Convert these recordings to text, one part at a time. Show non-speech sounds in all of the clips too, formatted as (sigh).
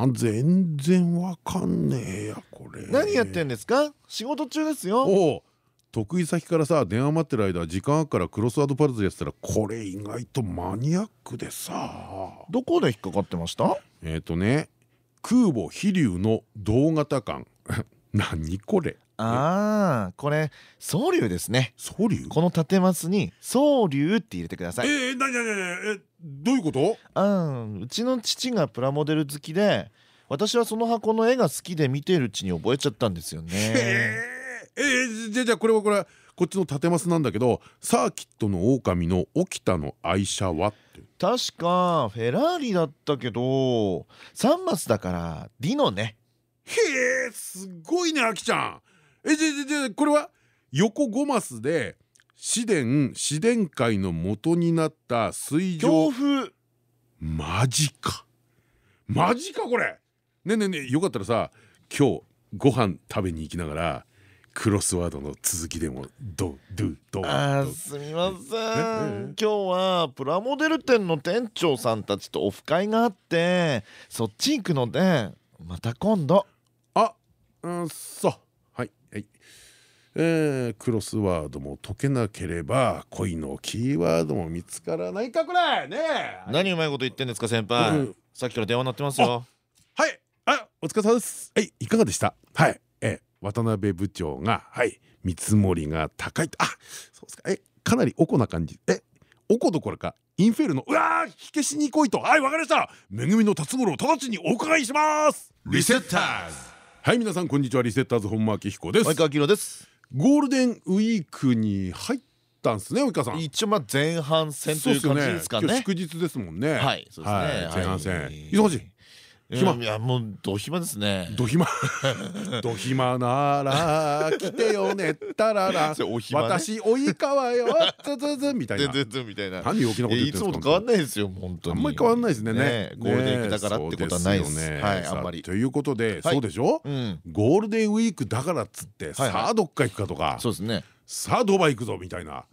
あー全然わかんねえやこれ。何やってんですか？仕事中ですよ。得意先からさ電話待ってる間時間あるからクロスワードパズルやってたらこれ意外とマニアックでさ。どこで引っかかってました？えっとね空母飛龍の同型艦。(laughs) 何これ？ああこれ総流ですね。総龍この縦マスに総流って入れてください。えー、なになになにえどういうこと？あうちの父がプラモデル好きで私はその箱の絵が好きで見てるうちに覚えちゃったんですよね。えー、えー、じゃあじゃあこれはこれはこっちの縦マスなんだけどサーキットの狼の沖田の愛車は？って。確かフェラーリだったけど3マスだからディノね。へえすごいねあきちゃんえじゃじゃじゃこれは？横5マスで市電市電会の元になった水上強風。マジか。マジかこれ。ねえねえねえよかったらさ今日ご飯食べに行きながらクロスワードの続きでもドドゥドあーすみません。今日はプラモデル店の店長さんたちとオフ会があってそっち行くのでまた今度。あうんそうはい。はいえー、クロスワードも解けなければ恋のキーワードも見つからないかこれね。え何うまいこと言ってんですか先輩、うん。さっきから電話鳴ってますよ。はい。あお疲れ様です。はいいかがでした？はい。え渡辺部長がはい。見積もりが高いと。あそうですか。えかなりおこな感じ。えおこどころかインフェルのうわー火消しに来いと。はいわかりました。めぐみの辰五郎直ちにお伺いします。リセッターズはい皆さんこんにちは。リセッターズ本間明彦です。及川明です。ゴールデンウィークに入ったんですね及川さん。一応まあ前半戦という感じですかね。そうっすよ今日祝日ですもんね。はいそうですね。はい前半戦。はい。忙しい暇。いやもうど暇ですね。ど暇？(laughs) ど暇なら来てよねったらら。(laughs) 私及川よつつつみたいな。みたいな。何陽気なこと言っていつもと変わんないですよ本当に。あんまり変わんないですね。ねゴールデンウィークだからってことはないです。ね。はいさあんまり。ということではい。そうでしょ？うん。ゴールデンウィークだからっつってはい。さあどっか行くかとか。そうですね。さあドバイ行くぞみたいな。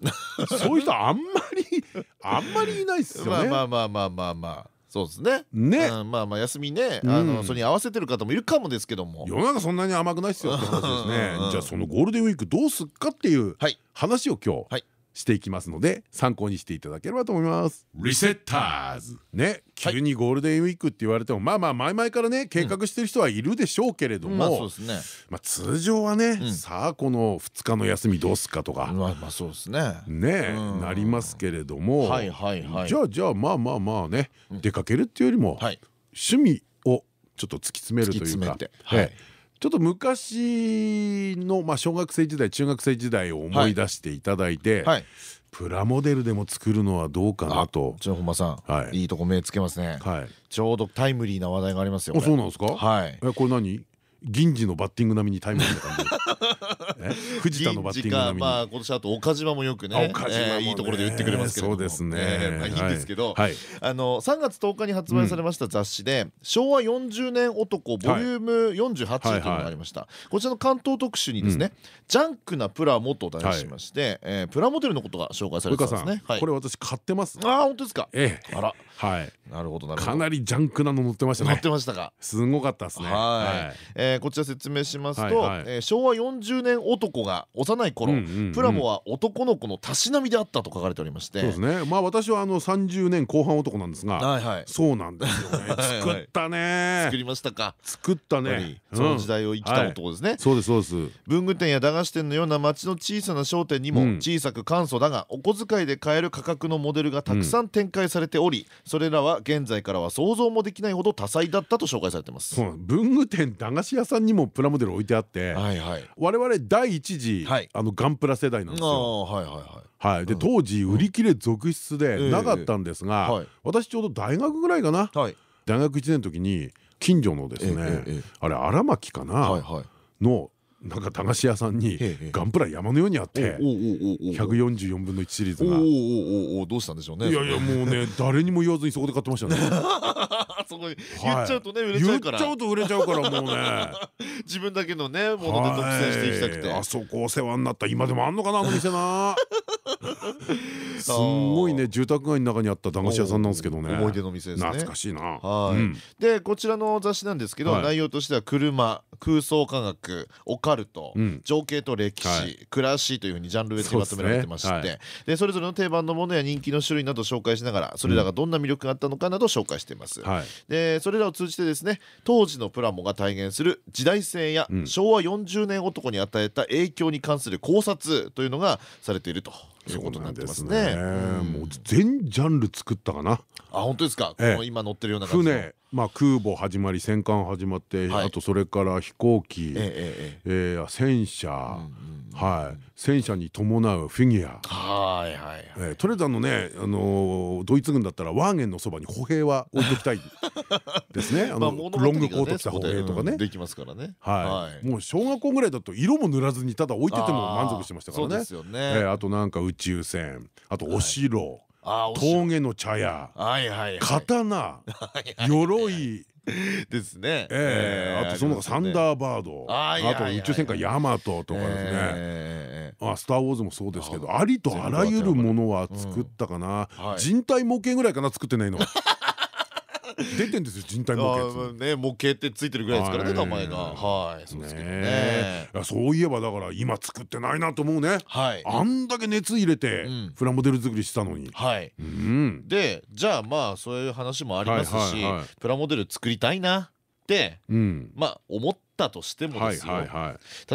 そういう人あんまりあんまりいないっすよね。(laughs) まあまあまあまあまあまあそうですね。ね。うんまあまあ休みね。うん。あのそれに合わせてる方もいるかもですけども。世の中そんなに甘くないっすよって話ですね。じゃあそのゴールデンウィークどうすっかっていうはい。話を今はい。日していきますので参考にしていただければと思います。リセッターズ。ね急にゴールデンウィークって言われてもまあまあ前々からね計画してる人はいるでしょうけれどもですね。まあ通常はねん。さあこの2日の休みどうすっかとか。まあまあそうですね。ねうん。なりますけれどもはいはいはい。じゃあじゃあまあまあまあね出かけるっていうよりもはい。趣味をちょっと突き詰めるというか。突き詰めて。ええはいちょっと昔のまあ小学生時代中学生時代を思い出していただいてはい。プラモデルでも作るのはどうかなと。本間さん。はい。いいとこ目つけますね。はい。ちょうどタイムリーな話題がありますよそうなんですか？はい。え、これ何？銀次のバッティング並みにタイムリーな感じ。え？藤田のバッティング並みに。まあ今年あと岡島もよくあねいいところで打ってくれますけれどもそうですねいいんですけどはい。あの3月10日に発売されました雑誌で「昭和40年男ボリューム48」というのがありましたこちらの関東特集にですね「ジャンクなプラモ」と題しましてえープラモデルのことが紹介されてたんですね。はいこれ私買ってます。ああ本当ですかええ。あらはい。なるほどなるほどかなりジャンクなの乗ってましたね乗って。ましたかすごかったですね。はい、えーこちら説明しますと、えー昭和40年男が幼い頃、プラモは男の子のたしなみであったと書かれておりましてそうですね。まあ私はあの30年後半男なんですが、はいはいそうなんですよね。は (laughs) い作ったね作。りましたか作ったねり。その時代を生きた男ですね、そうですそうです。文具店や駄菓子店のような町の小さな商店にもうん小さく簡素だがお小遣いで買える価格のモデルがたくさん展開されておりそれらは現在からは想像もできないほど多彩だったと紹介されてます。そうなん文具店駄菓子屋さんにもプラモデル置いてあって、はいはい。我々第一次、はい。あのガンプラ世代なんですあよ。あはいはいはいはい、で当時売り切れ続出でなかったんですが、はい。私ちょうど大学ぐらいかな。はい。大学1年の時に近所のですええねええあれ荒牧かはいなはい。のなんか駄菓子屋さんにええガンプラ山のようにあっておおおおおお144分の1シリーズが。おおおどうしたんでしょうねいやいやもうね (laughs) 誰にも言わずにそこで買ってましたね。言っちゃうとね売れちゃうから。言っちゃうと売れちゃうからもうね。(laughs) 自分だけのねもので独占していきたくて。はい。あそこお世話になった。今でもあんのかなあの店な。すんごいね住宅街の中にあった駄菓子屋さんなんですけどね。思い出の店ですね。懐かしいな。はい。うん。でこちらの雑誌なんですけど、はい。内容としては車空想科学オカルト、うん。情景と歴史、はい。暮らしというふうにジャンル別にまとめられてましてでそれぞれの定番のものや人気の種類などを紹介しながらそれらがどんな魅力があったのかなどを紹介しています。はい。でそれらを通じてですね当時のプラモが体現する時代性や、うん。昭和40年男に与えた影響に関する考察というのがされているということになってますね。うん。もう全ジャンル作ったかな。あ本当ですか、今乗ってるような感船、まあ空母始まり戦艦始まって、はい。あとそれから飛行機、ええ戦車、はい、戦車に伴うフィギュア。はいはいはい。えー、とりあえずあのね、あのードイツ軍だったらワーゲンのそばに歩兵は置いときたいですね。(laughs) あの、ロングコート着た歩兵とかね、うんできますからね。はい。もう小学校ぐらい。だと色も塗らずにただ置いてても満足してましたからねあとなんか宇宙船あとお城、峠の茶屋。はいはいはい。刀。鎧。ですね。ええ。あとその他サンーダーバード。あと宇宙戦艦ヤマトとかですね。ええあスター・ウォーズもそうですけどありとあらゆるものは作ったかな。はい。人体模型ぐらいかな作ってないの出てんですよ人体模型ね模型ってついてるぐらいですからねはい。名前が。はいそうですけどね。そういえばだから今作ってないなと思うね。はい。あんだけ熱入れてうん。プラモデル作りしたのに。はい。うん。でじゃあまあそういう話もありますしプラモデル作りたいなってうん。まあ思ったとしてもはいですよ例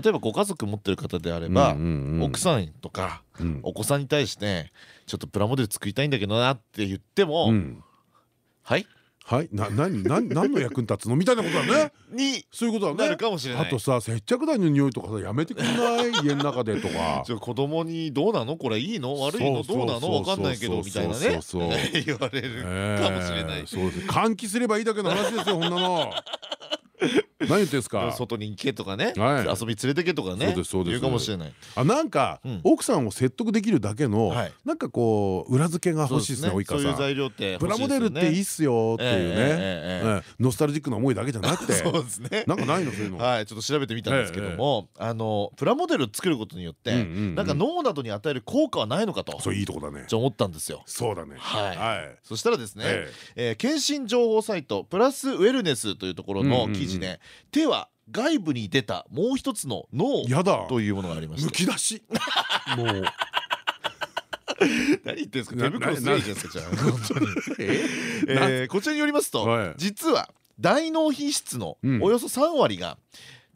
えばご家族持ってる方であれいば奥さんとかうん。お子さんに対してちょっとプラモデル作りたいんだけどなって言っても、うん。はい？はいな (laughs) 何何何の役に立つの？みたいなことだね。にそういうことだね。なるかもしれない。あとさ接着剤の匂いとかさやめてくんない？(laughs) 家の中でとか。子供にどうなの？これいいの？悪いの？どうなの？わかんないけどみたいなね。そうそうそう (laughs) 言われるかもしれない。ええ。そうです。換気すればいいだけの話ですよこんなの何言ってんすか？(laughs) 外に行けとかね、はい、遊び連れてけとかね。そうですそうです。言うかもしれない。あなんか、うん、奥さんを説得できるだけの、はい、なんかこう裏付けが欲しいですね。及川、ね、さん。そういう材料ってプラモデルっていいっすよっていうね。ノスタルジックな思いだけじゃなくて。(laughs) そうですね。なんかないのそういうの。はいちょっと調べてみたんですけども、ええ、あのプラモデル作ることによってなんか脳などに与える効果はないのかとそういいとこだね。じゃ思ったんですよ。そうだね。はい。そしたらですね、ええ。えー、検診情報サイトプラスウェルネスというところの記事で、手は外部に出たもう一つの脳というものがありましむてき出し。(laughs) もう。何言ってんですか？な手袋すじゃないですかじゃあ。え？えーこちらによりますと、はい。実は大脳皮質のうん。およそ3割が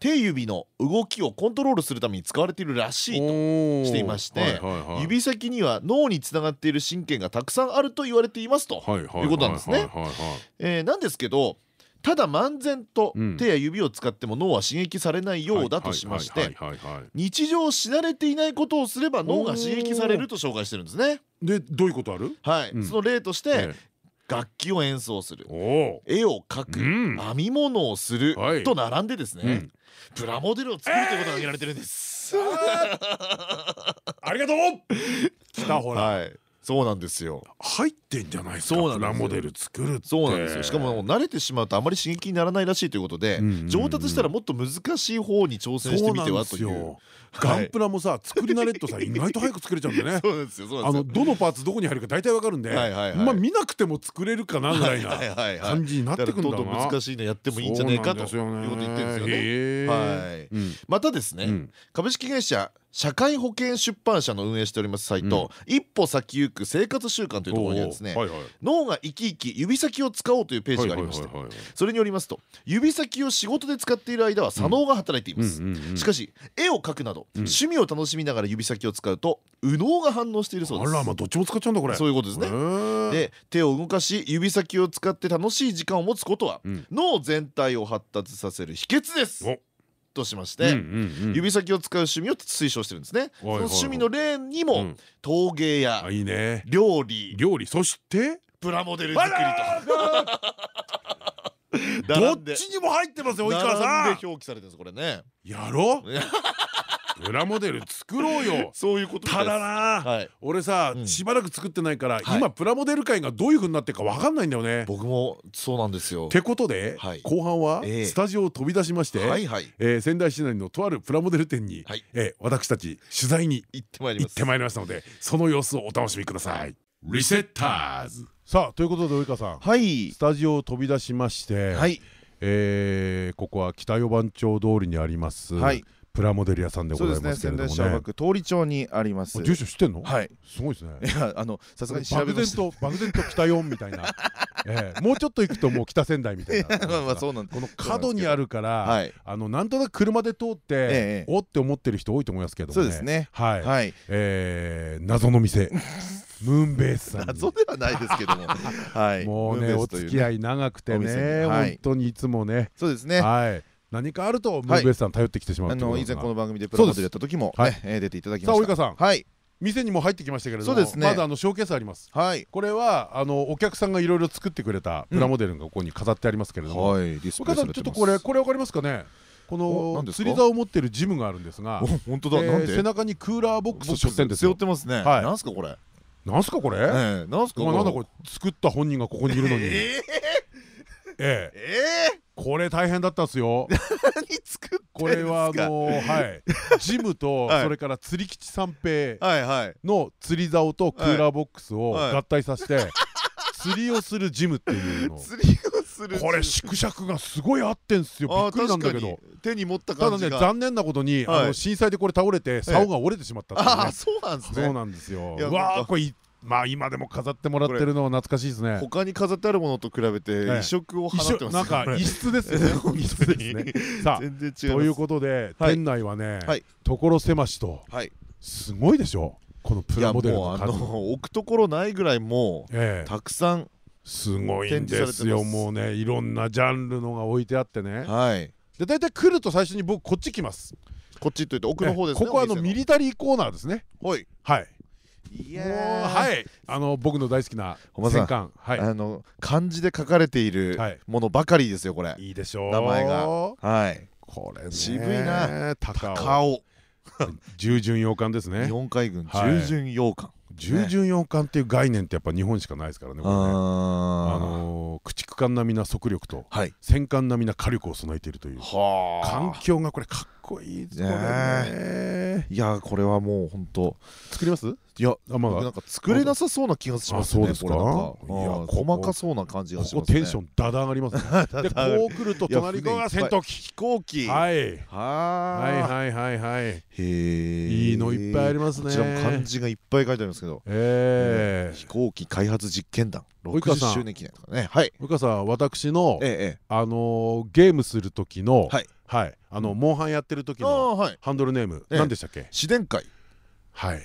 手指の動きをコントロールするために使われているらしいとししていまして指先には脳につながっている神経がたくさんあると言われていますとい。いうことなんですね。えーなんですけどただ漫然とうん。手や指を使っても脳は刺激されないようだとしまして日常し慣れていないことをすれば脳が刺激されると紹介してるんですね。でどういうことある？はい、うん。その例として、え楽器を演奏する。絵を描く、うん。編み物をする、はい。と並んでですね、うん。プラモデルを作るということが挙げられてるんです。ありがとう！(laughs) 来たほら。はい、そうなんですよ。入ってんじゃないですかそうなんですよ。プラモデル作るって。そうなんですよ。しかも慣れてしまうとあまり刺激にならないらしいということで、上達したらもっと難しい方に挑戦してみてはという。ガンプラもさ作り慣れるとさ意外と早く作れちゃうんだよね。そうですあのどのパーツどこに入るか大体わかるんでまあ見なくても作れるかなぐらいな感じになってくんだな。だからどんどん難しいのやってもいいんじゃないかということを言ってるんですよね。ね。はい。またですね、うん。株式会社社会保険出版社の運営しておりますサイト、一歩先行く生活習慣というところにはですね、はいはい。脳が生き生き指先を使おうというページがありましてそれによりますと指先を仕事で使っている間は左脳が働いています、うんうんうん。しかし絵を描くなど、趣味を楽しみながら指先を使うと右脳が反応しているそうです。あらまあどっちも使っちゃうんだこれ。そういうことですね。で手を動かし指先を使って楽しい時間を持つことは、うん。脳全体を発達させる秘訣です。おとしまして、指先を使う趣味を推奨してるんですね。その趣味の例にもうん。陶芸や料理。料理そして？プラモデル作りと。(laughs) どっちにも入ってますよ及川さ並んんで表記されてるんですこれね。やろ (laughs) うプラモデル作ろうよ。(laughs) そういうことただな。はい。俺さうん。しばらく作ってないからはい。今プラモデル界がどういう風になってるか分かんないんだよね。僕もそうなんですよ。ってことではい。後半はええ。スタジオを飛び出しまして仙台市内のとあるプラモデル店にはい。えー私たち取材に行ってまいりましたのでその様子をお楽しみください。リセッターズ。さあということで及川さん。はい。スタジオを飛び出しましてはい。えーここは北四番町通りにありますはいプラモデル屋さんでそうございますけれどもね。青学通り町にあります。あ住所知ってんの？はい。すごいですね。いやあのさすがに調べ漠然ましたと漠然と北四みたいな。(laughs) ええ。もうちょっと行くともう北仙台みたいな。まあまあそうなんこの角にあるからはい。あのなんとなく車で通ってええおって思ってる人多いと思いますけどもそうですね。はい。はい。えー謎の店。(laughs) ムーンベースさんに。謎ではないですけども。はい。もうねお付き合い長くてねはい。本当にいつもね。そうですね。はい何かあるとムーンベースさん頼ってきてしまうあの以前この番組でプラモデルやった時も出ていただきました。さあ及川さん。はい。店にも入ってきましたけれどもそうですね。まだあのショーケースあります。はい。これはあのお客さんがいろいろ作ってくれたプラモデルがここに飾ってありますけれども。はい。ディスプレイされてます。岡田さんちょっとこれこれわかりますかね？こおの釣り竿を持ってるジムがあるんですがお本当だ。えーなんで？背中にクーラーボックスを背負ってんです背負よってますね。はい。なんすかこれ？なんすかこれ？ええなんすかなんだこれ？作った本人がここにいるのに。(laughs) ええええこれ大変だったっすよ。(laughs) 何作これはあのはい。(laughs) ジムとはい。それから釣り吉三平の釣り竿とクーラーボックスをはい。合体させて釣りをするジムっていうの釣りをするこれ縮尺がすごい合ってんすよ。びあっくりなんだけど。手に持ったただ感じが。ね残念なことにはい。あの震災でこれ倒れて竿が折れてしまったっていうね。ああそうなんですね。そうなんですよ。わなんかーこれいまあ今でも飾ってもらってるのは懐かしいですね。他に飾ってあるものと比べてええ。異色を放一ってます緒なんか異質ですよ (laughs) ね。異質ですね。さあ全然違います。ということではい。店内はねはい。所狭しとはい。すごいでしょ？このプラモデルの (laughs) 置くところないぐらいもうええ。たくさんすごいんですよ。もうねいろんなジャンルのが置いてあってね。はい。で大体来ると最初に僕こっち来ます。こっちといって奥の方ですねここはあの。ミリタリーコーナーですね。はい。はいはい。あの僕の大好きな戦艦。はい。あの漢字で書かれているはい。ものばかりですよこれ。いいでしょう。名前が。はい。これね。渋いな。高尾。顔従順洋艦ですね。四海軍はい。従順洋艦。従順洋艦っていう概念ってやっぱ日本しかないですからねこれね。ああのー駆逐艦並みな速力とはい。戦艦並みな火力を備えているという。は環境がこれかっこいいですね。いやこれはもう本当作ります？いやあまだ？僕なんか作れなさそうな気がしますねあそうですか？いや細かそうな感じがこしますテンションダダ上がりますね。(laughs) でこう来ると隣側が戦闘機。飛行機。はい。ははいいはいはい。はいいいのいっぱいありますね。こちらも漢字がいっぱい書いてありますけど。ええ飛行機開発実験団。60及川さん。周年記念とかね。はい。向川さん私のあのーゲームする時のはいはい。あのモンハンやってる時のハンドルネームええ。何でしたっけ？自然界。はい。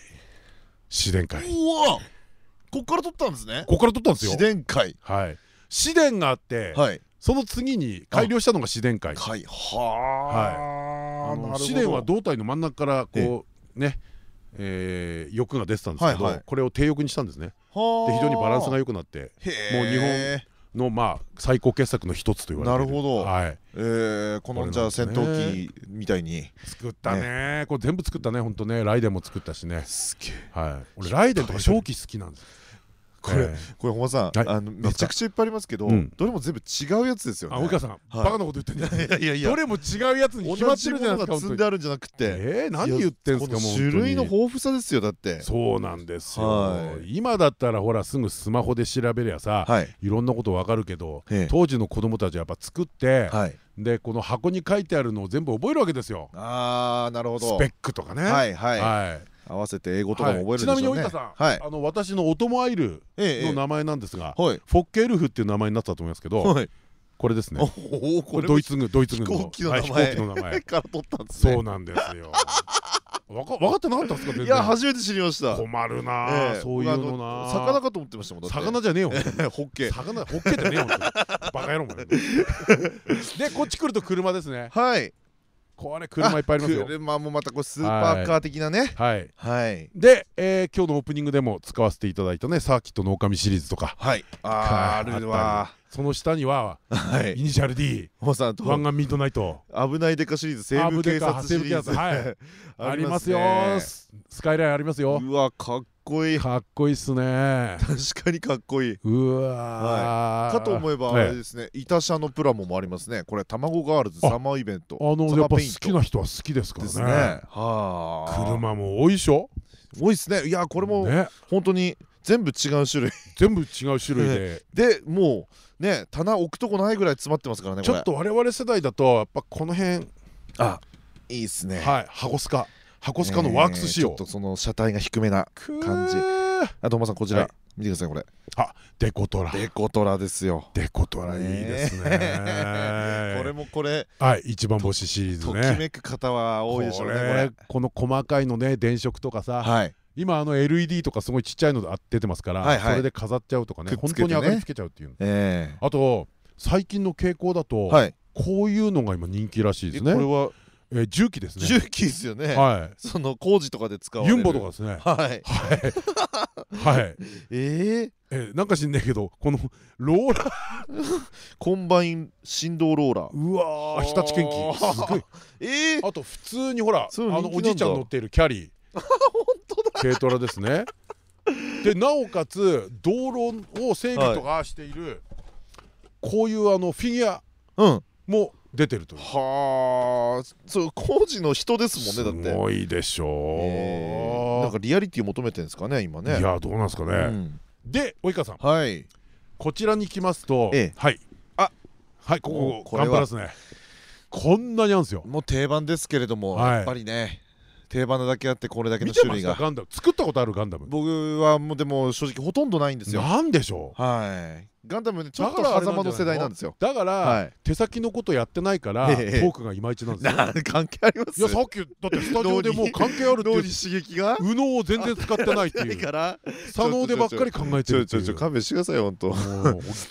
自然会うわ。こっから取ったんですね。ここから撮ったんですよ。自然界。はい。自然があってはい。その次に改良したのが自然会界。はああの自然は胴体の真ん中からこうねえー翼が出てたんですけどはいはい。これを低翼にしたんですね。で非非常にバランスが良くなってもう日本のまあ最高傑作の一つと言われてなるほど。はい。えー、このじゃあ戦闘機みたいに。作ったね。これ全部作ったね本当ね。ライデンも作ったしね。すげえ。はい。俺ライデンとか正気好きなんですこれえこれ本間さん、はい。あのめちゃくちゃいっぱいありますけど、うん。どれも全部違うやつですよね。あ及川さんバカなこと言ってんじゃない。(laughs) いやいやどれも違うやつに決ま同ってるじゃないですかじものが積んであるんじゃなくて。えー、何言ってんすかもう種類の豊富さですよだって。そうなんですよ、はい。今だったらほらすぐスマホで調べりゃさ、はい。い、ろんなことわかるけど、ええ。当時の子供たちはやっぱ作って、はい。でこの箱に書いてあるのを全部覚えるわけですよ。あーなるほど。スペックとかね。はいはい、はい合わせて英語とかも覚えるちなみにでしょうね。及川さん、はい。あの私のオトモアイルええ。の名前なんですが、はい。フォッケエルフっていう名前になってたと思いますけど、はい。これですね。ドイツ軍ドイツ飛軍の飛行前機の名前。から取ったんですね。そうなんですよ。わか分かってなかったんですかいや初めて知りました。困るなそういうのなあ。魚かと思ってましたもん魚じゃねえよホッケ魚ホッケってねえよバカ野郎お前。(laughs) でこっち来ると車ですね。はいこれ車いっぱいありますよ。車もまたこうスーパーカー的なね。はい。はい。で、えー今日のオープニングでも使わせていただいたねサーキットの狼シリーズとか。はい。ああるわその下にははい。イニシャル D もうさんと。湾岸ミッドナイト。危ないデカシリーズ西部警察シリーズ。はい。(laughs) ありますよねススカイラインありますよ。うわかっこいい。かっこいいっすね。確かにかっこいい。うわー。かと思えばあれですね板車のプラモもありますね。これ卵ガールズあサマーイベント。あのサやっぱ好きな人は好きですからね。はあ。車も多いでしょ？多いですね。いやこれもね。本当に全部違う種類。全部違う種類で。(laughs) でもうね棚置くとこないぐらい詰まってますからねちょっと我々世代だとやっぱこの辺あいいっすね。はい箱スカ。箱スカのワークス仕様。えーちょっとその車体が低めな感じ。あとおまさんこちら、はい。見てくださいこれ。あデコトラ。デコトラですよ。デコトラいいですね。(laughs) これもこれはい一番星シリーズときねめく方は多いでしょうねこの細かいのね電飾とかさ。はい今あの LED とかすごいちっちゃいのあ出てますから、はいはい。それで飾っちゃうとかねね。当に明かりつけちゃうっていうえあと最近の傾向だと、えはい。こういうのが今人気らしいですね。えこれは？えー重機ですね。重機ですよね。はその工事とかで使わいれる。ユンボとかですね。はい。はい。はい。(laughs) ええ？えーなんか知んないけどこのローラー。コンバインド振動ローラー。うわー日立建機。すごい。(laughs) ええ？あと普通にほらあのおじいちゃん乗っているキャリー軽トラですね。(laughs) でなおかつ道路を整備とかしている、こういうあのフィギュアうん。も出てるという。はあ。そう工事の人ですもんねだって。すごいでしょう、え。ーなんかリアリティを求めてるんですかね今ね。いやどうなんですかね、うん。で及川さん。はい。こちらに来ますと、ええ。はい。あ。はいここガもうこれは。ンプラですね。こんなにあるんですよ。もう定番ですけれども、はい。やっぱりね定番なだけあってこれだけの種類が。ガンダム。作ったことあるガンダム。僕はもうでも正直ほとんどないんですよ。なんでしょう？はい。ガンダムねちょっと狭間の世代なんですよ。だから、はい。手先のことやってないから、ええ。トークがいまいちなんですよ。な関係あります？いやさっきだってスタジオでもう関係あるって刺激が？右脳を全然使ってないって (laughs) ないいうから？左脳でばっかり考えてちょちょちょ勘弁してくださいよ本当。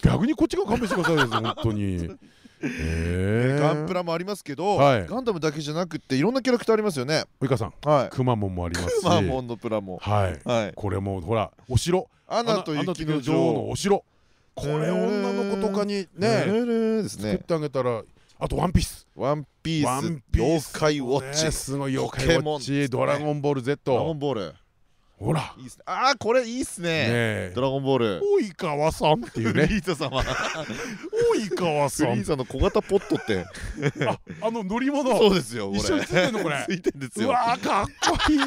逆にこっちが勘弁してくださいよ本当に。ええガンプラもありますけど、はい。ガンダムだけじゃなくっていろんなキャラクターありますよね。及川さん。はい。くまモンもありますし。くまモンのプラも。はい。はい。これもほらお城。アナと雪の女女王の王お城。これ女の子とかにね作ってあげたらあとワンピース。ワンピース。妖怪ウォッチ。ねすごい妖怪ウォッチ。ドラゴンボールドラゴ Z ンボールほら。いいっすね。あーこれいいっすね。ねドラゴンボール。及川さんっていうね。フリーザ様。及川フさん。リーザの小型ポットって。ああの乗り物。そうですよこれ。一緒についてんのこれ。ついてんですよ。うわーかっこいい。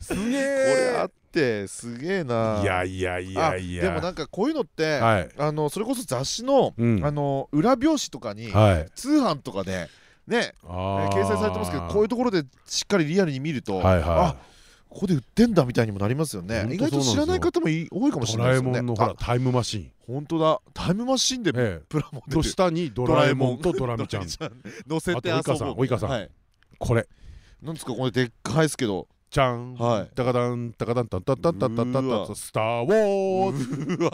すげこれえあってすげえな。いやいやいやいや。あでもなんかこういうのって、はい。あのそれこそ雑誌の,、うん。あの裏表紙とかに、はい。通販とかでね、掲載されてますけどこういうところでしっかりリアルに見ると、あここで売ってんだみたいにもなりますよね。意外と知らない方もい多いかもいドしれないですよねラえもんのほらあタイムマシン。本当だ。タイムマシンでええ。プラモデル。と下にドラえもんとドラミちゃん。乗せて遊あと及川さん。これ。なんですかこれでっかいですけど。じゃん。はい。タカダンタカダンタンタンタンタンタンタンタンスター・ウォーズ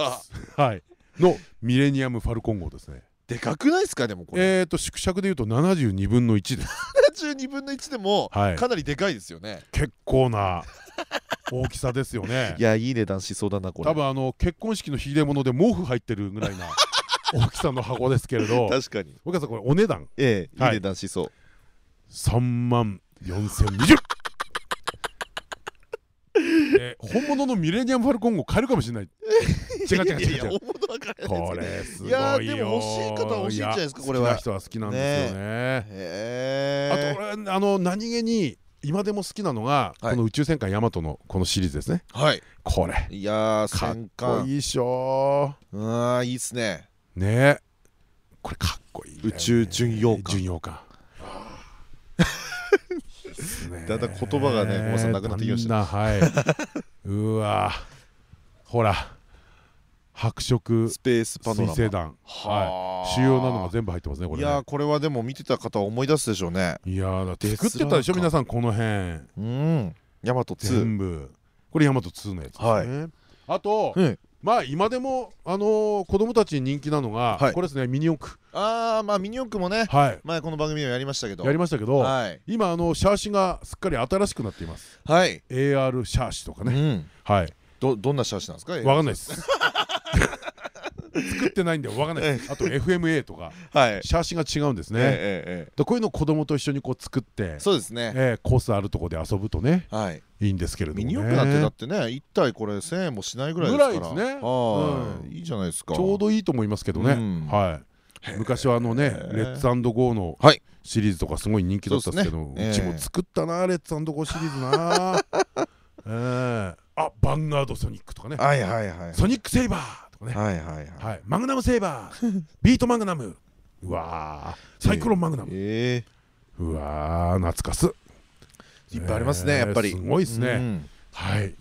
はいのミレニアム・ファルコン号ですねでかくないですかでもこれえーと縮尺でいうと72分の1です72分の1でもはい。かなりでかいですよね。結構な大きさですよね。(laughs) いやいい値段しそうだなこれ。多分あの結婚式の秀物で毛布入ってるぐらいな (laughs) 大きさの箱ですけれど。確かに。及川さんこれお値段？ええいはい。い値段しそう。3万4020え (laughs) 本物のミレニアム・ファルコン号買えるかもしれない違う違う違う違う。これすごいよ。いやでも欲しい方は欲しいんじゃないですかこれは。や好きな人は好きなんですよね。あと俺あの何気に今でも好きなのが、はい。この宇宙戦艦ヤマトのこのシリーズですね。はい。これ。いやーかっ戦こ艦いいでしょあーいいっすね。ね。これかっこいい宇宙巡洋艦。巡洋艦。(laughs) だんだん言葉がね小松さんなくなってきました。(laughs) うわほら白色スペースパノラマ。水星弾はあ。主要なのが全部入ってますねこれね。いやーこれはでも見てた方は思い出すでしょうね。いやーだって作ってたでしょ皆さんこの辺。うん。ヤマト2全部。これヤマト2のやつですね、はい。あと、うんまあ今でもあのー子供たちに人気なのが、はい。これですねミニ四駆。ああまあミニ四駆もね。はい。前この番組でもやりましたけど。やりましたけど、はい。今あのシャーシがすっかり新しくなっています。はい。AR シャーシとかね、うん。はい。どどんなシャーシなんですか？わかんないです作ってないんで分かんない。あと FMA とかはい。シャーシが違うんですね、こういうのを子供と一緒にこう作ってえそうですね。えーコースあるとこで遊ぶとねはい。いいんですけれどもね。ミニ四駆なんてだってね1体これ1000円もしないぐらいですから。ぐらいですね。はい。うん。いいじゃないですか。ちょうどいいと思いますけどね、うん。はい。昔はあのねーレッツゴーのはい。シリーズとかすごい人気だったんですけどそうちも作ったなレッツゴーシリーズな。(laughs) えーあバンガードソニックとかね。はいはいはい。ソニックセイバーとかね。はいはいはい。はい。マグナムセイバー。(laughs) ビートマグナム。うわー。サイクロンマグナム。えうわー懐かす。えいっぱいありますねやっぱり。すごいですね。うん。はい。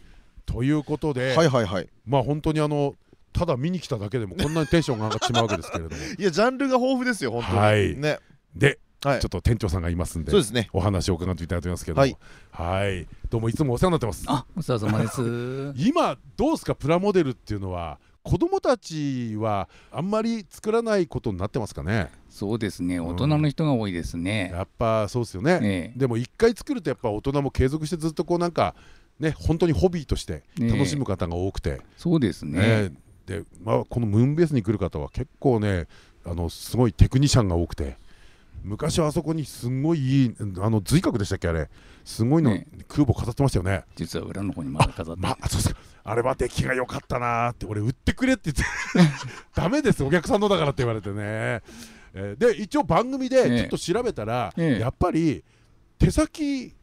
ということではいはいはい。まあ本当にあのただ見に来ただけでもこんなにテンションが上がってしまうわけですけれども。(laughs) いやジャンルが豊富ですよ本当に。はい。ね。ではい。ちょっと店長さんがいますんでそうですね。お話を伺っていただいてますけども。はい。はい。どうもいつもお世話になってます。あ、お世話様です。(laughs) 今どうですか？プラモデルっていうのは子供たちはあんまり作らないことになってますかね。そうですね、ん。大人の人が多いですね。やっぱそうですよね、ええ。でも一回作るとやっぱ大人も継続してずっとこうなんかね本当にホビーとして楽しむ方が多くて、そうですね。ねで、まあ、このムーンベースに来る方は結構ねあのすごいテクニシャンが多くて昔はあそこにすごいいいあの髄核でしたっけあれ。すごいの、ね。空母飾ってましたよね。実は裏の方にまだ飾って。まあそうです。かあれは出来が良かったなーって俺売ってくれって言って。(laughs) ダメですお客さんのだからって言われてね、えーで一応番組でええちょっと調べたら、ええやっぱり手先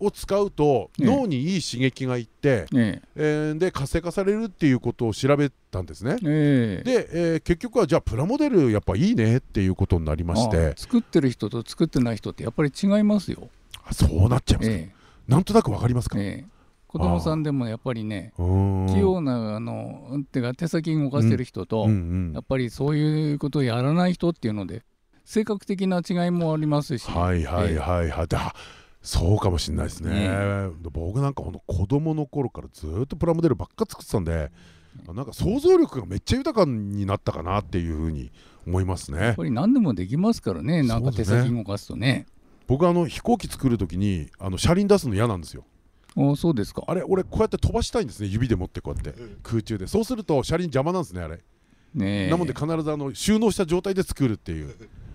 を使うとええ。脳にいい刺激がいって、ええ。ーで活性化されるっていうことを調べたんですね。ええ。えで、えー結局はじゃあプラモデルやっぱいいねっていうことになりまして。あ作ってる人と作ってない人ってやっぱり違いますよ。あそうなっちゃいますか、えなんとなくわかりますか、ええ。え子供さんでもやっぱりね、器用なあの手が手先動かしてる人と、やっぱりそういうことをやらない人っていうので、性格的な違いもありますし。はいはいはいはい、だそうかもしれないですね、ね。僕なんかほんと子供の頃からずっとプラモデルばっか作ってたんでなんか想像力がめっちゃ豊かになったかなっていうふうに思いますね。やっぱり何でもできますからね、なんか手先動かすとね。僕あの飛行機作る時にあの車輪出すの嫌なんですよ。おそうですか。あれ俺こうやって飛ばしたいんですね。指で持ってこうやって。空中で。そうすると車輪邪魔なんですねあれ、ねえ。なので必ずあの収納した状態で作るっていう。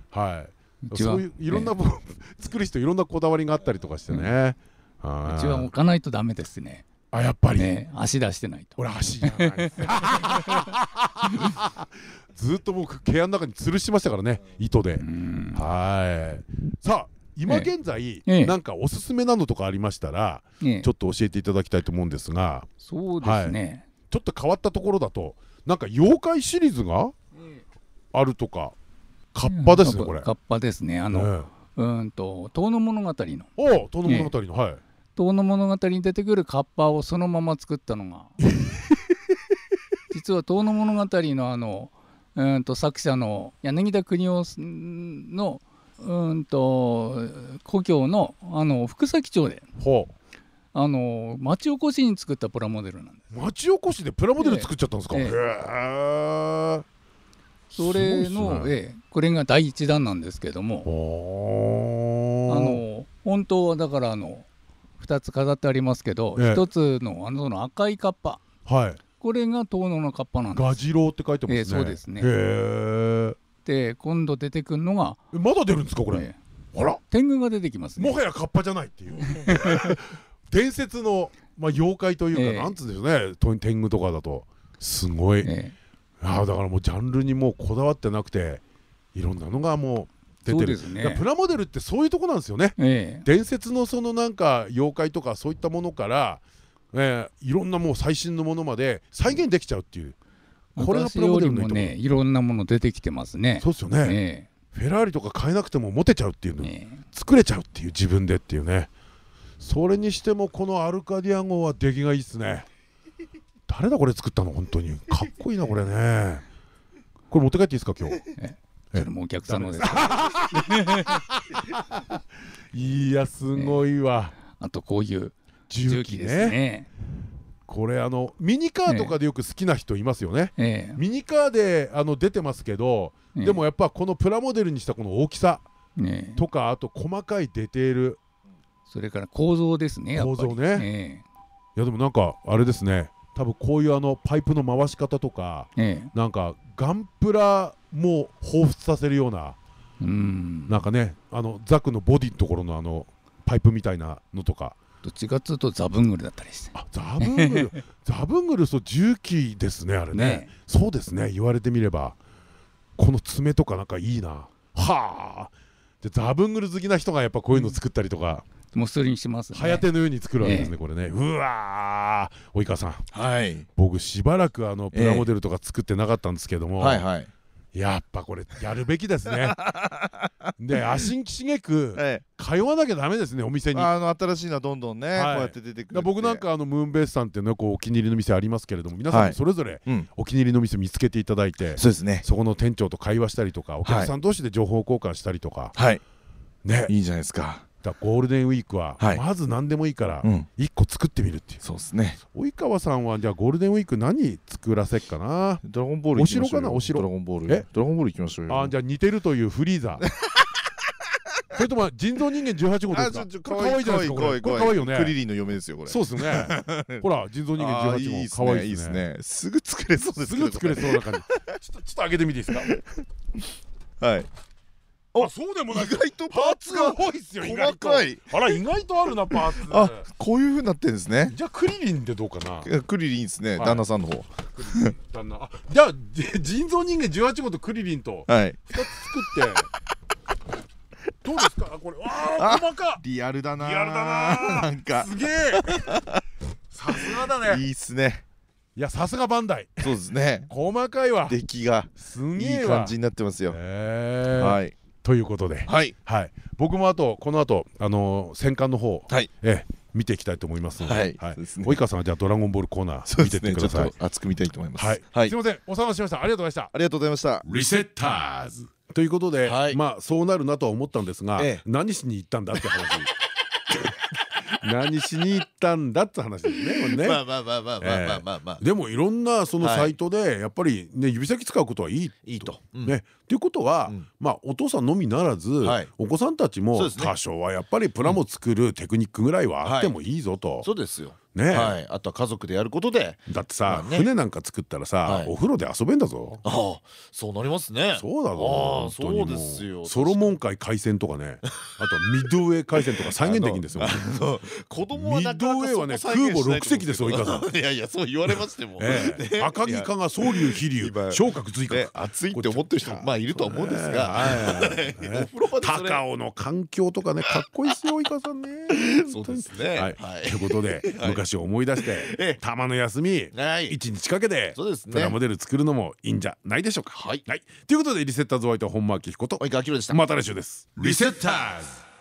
はいそういういろんなもの、(laughs) 作る人いろんなこだわりがあったりとかしてね、はい。うちは置かないとダメですね。あやっぱり、ね足出してないと。俺足じゃない (laughs) ずっともう毛穴の中に吊るしてましたからね。糸で。うん。はい。さあ今現在、ええ。なんかおすすめなのとかありましたら、ねちょっと教えていただきたいと思うんですが。そうですね。ちょっと変わったところだとなんか妖怪シリーズがあるとかカッパですねこれ、カッパですね。あの、ええ。うーんと遠野物語の。おお遠野物語の、はい。遠野物語に出てくるカッパをそのまま作ったのが。(laughs) 実は遠野物語のあのうーんと作者の柳田邦夫のうーんと故郷のあの福崎町でほあの町おこしに作ったプラモデルなんです。う町おこしでプラモデル作っちゃったんですか、ええ。へえそれすごいっすね。の、ええこれが第一弾なんですけども。おあの本当はだからあの2つ飾ってありますけど、ええ。1つのあのその赤いカッパ。はい。これが遠野のカッパなんです。ガジロウって書いてますね、ええそうですね。へえ。で今度出てくるのが、えまだ出るんですかこれ、ええ。あら。天狗が出てきますね。もはやカッパじゃないっていう。(laughs) 伝説の、まあ、妖怪というか、ええ。なんつうんでしょうね。と天狗とかだと。すごい、えああだからもうジャンルにもうこだわってなくていろんなのがもう出てる。ね。プラモデルってそういうとこなんですよね。ええ。伝説のそのなんか妖怪とかそういったものから、えーいろんなもう最新のものまで再現できちゃうっていう。これがプラモデルのいいところもねいろんなもの出てきてますね。そうですよね、え。フェラーリとか買えなくても持てちゃうっていうの、ええ。作れちゃうっていう自分でっていうね。それにしてもこのアルカディア号は出来がいいっすね誰だこれ作ったの？本当に。かっこいいなこれね。これ持って帰っていいですか今日？えそれもお客さんのです。いやすごいわ、あとこういう重重機です機ね。ねこれあのミニカーとかでよく好きな人いますよね、ええ。ミニカーであの出てますけど、ええ。でもやっぱこのプラモデルにしたこの大きさええ。とかあと細かいディテール。それから構造ですね構造ね。え。いやでもなんかあれですね多分こういうあのパイプの回し方とかええ。なんかガンプラも彷彿させるようなうん。なんかねあのザクのボディのところのあのパイプみたいなのとか。どっちかっつうとザブングルだったりして。あザブングル？(laughs) ザブングルそう重機ですねあれね。ねそうですね言われてみればこの爪とかなんかいいな。はあ。でザブングル好きな人がやっぱこういうの作ったりとか、もうそれにしますね。はやてのように作るわけですね、えこれね。うわー及川さん。はい。僕しばらくあのプラモデルとか作ってなかったんですけども、はいはい。やっぱこれやるべきですね。(laughs) で足しげくえ通わなきゃダメですねお店えに。あの新しいのはどんどんねこうはいやって出てくるら僕なんかあのムーンベースさんっていうのはこうお気に入りの店ありますけれども皆さんそれぞれうん。お気に入りの店見つけていただいて、そうですね。そこの店長と会話したりとかお客さん同士で情報交換したりとか、はい。ね。いいじゃないですかだからゴールデンウィークははい。まず何でもいいからうん。1個作ってみるっていう。そうですね。及川さんはじゃあゴールデンウィーク何作らせっかな？ドラゴンボールお城かな？お城。ドラゴンボール。え？ドラゴンボール行きましょうよ。あじゃあ似てるというフリーザ (laughs) それとも人造人間18号ですか？可愛いじゃないですかこれ。可愛いよね。クリリンの嫁ですよこれ。そうですね。ほら人造人間あーいい18ですねいいで号可愛いですすね。ねすぐ作れそうですすぐ作れそうな感じ。ちょっとちょっと開けてみていいですか？(laughs) はいあそうでもない意外とパーツが多いっすよ細かい。あら意外とあるなパーツ。あこういう風になってるんですね。じゃあクリリンでどうかな？クリリンですねはい。旦那さんの方。旦那。あじゃあじ人造人間18号とクリリンとはい。2つ作って。どうですか？あこれわああ細か。リアルだなリアルだななんか。すげえ。さすがだね。いいっすね。いやさすがバンダイ。そうですね。細かいわ。出来がすいいげえわ。感じになってますよ。えー。はいということで。はい。はい。僕もあとこの後あのー戦艦の方はい。ええ見ていきたいと思いますので。はい。はい。及川さんはじゃあドラゴンボールコーナー見ててください。と熱く見たいと思います。はい。はい。すいません。お騒がせしました。ありがとうございました。ありがとうございました。リセッターズ。ということで、はい。まあそうなるなとは思ったんですが、ええ。何しに行ったんだって話何しに行ったんだって話ですねまあまあまあまあまあまあまあまあ。でもいろんなそのはいサイトでやっぱりね指先使うことはいいいいと。うん。ね。っていうことは、うん。まあお父さんのみならず、はい。お子さんたちも多少はやっぱりプラモ作るテクニックぐらいはあってもいいぞと、そうですよね、はい。あとは家族でやることで。だってさ、まあね。船なんか作ったらさ、はい。お風呂で遊べんだぞ。ああそうなりますね。そうだぞそうですよ。ソロモン海海戦とかね。あとはミッドウェー海戦とか再現できるんですよ。(laughs) 子供はなかなかミッドウェーはね空母六隻ですよと思井川うん。け (laughs) どいやいやそう言われましても。(laughs) 赤城かが総流飛龍今昇格追加。ね暑いって思ってる人もまあいるとは思うんですが。高尾の環境とかねかっこいいっすよ井川さんね。そうですね。はい。はい。ということではい昔を思い出してええ。たまの休みはい。一日かけてそうですね。プラモデル作るのもいいんじゃないでしょうかはいということでリセッターズお相手は本間明彦と及川明でしたまた来週ですリセッターズ